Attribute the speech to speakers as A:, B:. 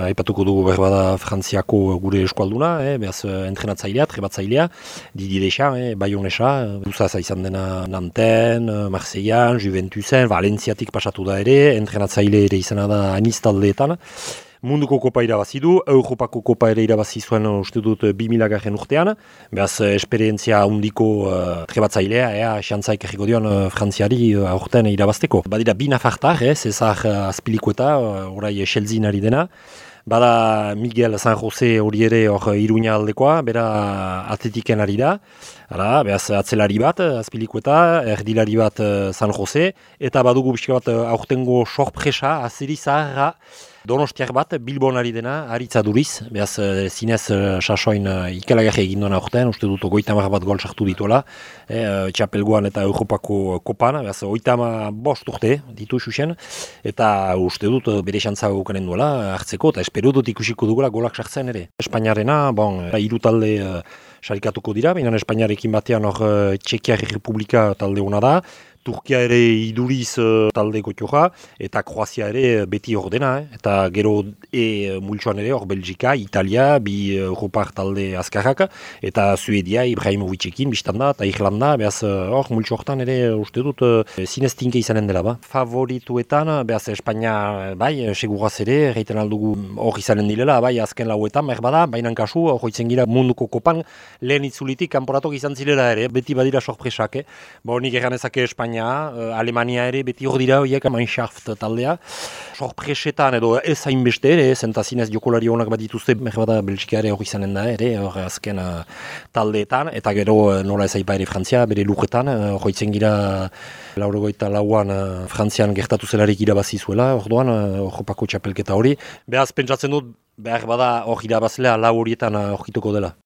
A: Aipatuko dugu behar bada Frantziako gure eskualduna, eh, behaz entrenatzailea, trebatzailea, Didi Deschamps, eh, Bayonesa, duzaz izan dena Nanten, Marseillan, Juventusen, Valentziatik pasatu da ere, entrenatzaile ere izan da anistaldeetan munduko kopa irabazi du, Europako kopa ere irabazi zuen uste dut 2000 garen urtean, behaz esperientzia undiko uh, trebatzailea, ea, xantzaik erriko dion uh, frantziari uh, irabazteko. Badira bina fartar, eh, zezar uh, azpilikueta, uh, orai Chelsea nari dena, Bada Miguel San Jose hori ere hor iruña aldekoa, bera atletiken ari da. Hala, behaz atzelari bat, azpilikueta, erdilari bat San Jose, eta badugu bizka bat aurtengo sorpresa, azeri Donostiak bat, Bilbonari dena, aritza duriz, behaz e, zinez e, sasoin e, ikelagarri egin duena urtean, uste dut goitama bat gol sartu dituela, e, txapelguan eta Europako kopan, behaz oitama bost urte ditu xuxen, eta uste dut bere xantza gukaren duela hartzeko, eta espero dut ikusiko dugula golak sartzen ere. Espainiarena, bon, iru talde sarikatuko dira, baina Espainiarekin batean hor Txekiak Republika talde hona da, Turkia ere iduriz uh, talde gotioa, eta Kroazia ere eh, beti ordena, eh? eta gero e multsuan ere hor Belgika, Italia, bi Europar talde azkarrak, eta Suedia, Ibrahimovicekin, biztanda, eta Irlanda, behaz hor multsu hortan ere uste dut uh, zinez tinke izanen dela ba. Favorituetan, behaz Espainia, bai, seguraz ere, reiten aldugu hor izanen dilela, bai, azken lauetan, mer bada, bainan kasu, hor gira munduko kopan, lehen itzulitik, kanporatok izan zilera ere, beti badira sorpresak, eh? Bo, nik eganezake Espainia uh, Alemania ere beti hor dira horiek Manschaft taldea. Sorpresetan edo ez hainbeste ere, zentazinez jokolari honak bat dituzte, merbada Belgika ere hori izanen da ere, hor azken uh, taldeetan, eta gero nola ez aipa ere Frantzia, bere luketan, hori uh, gira laurogoita lauan uh, Frantzian gertatu zelarik irabazi zuela, orduan, hor txapelketa hori. Behaz, pentsatzen dut, behar bada hori irabazlea lau horietan uh, dela.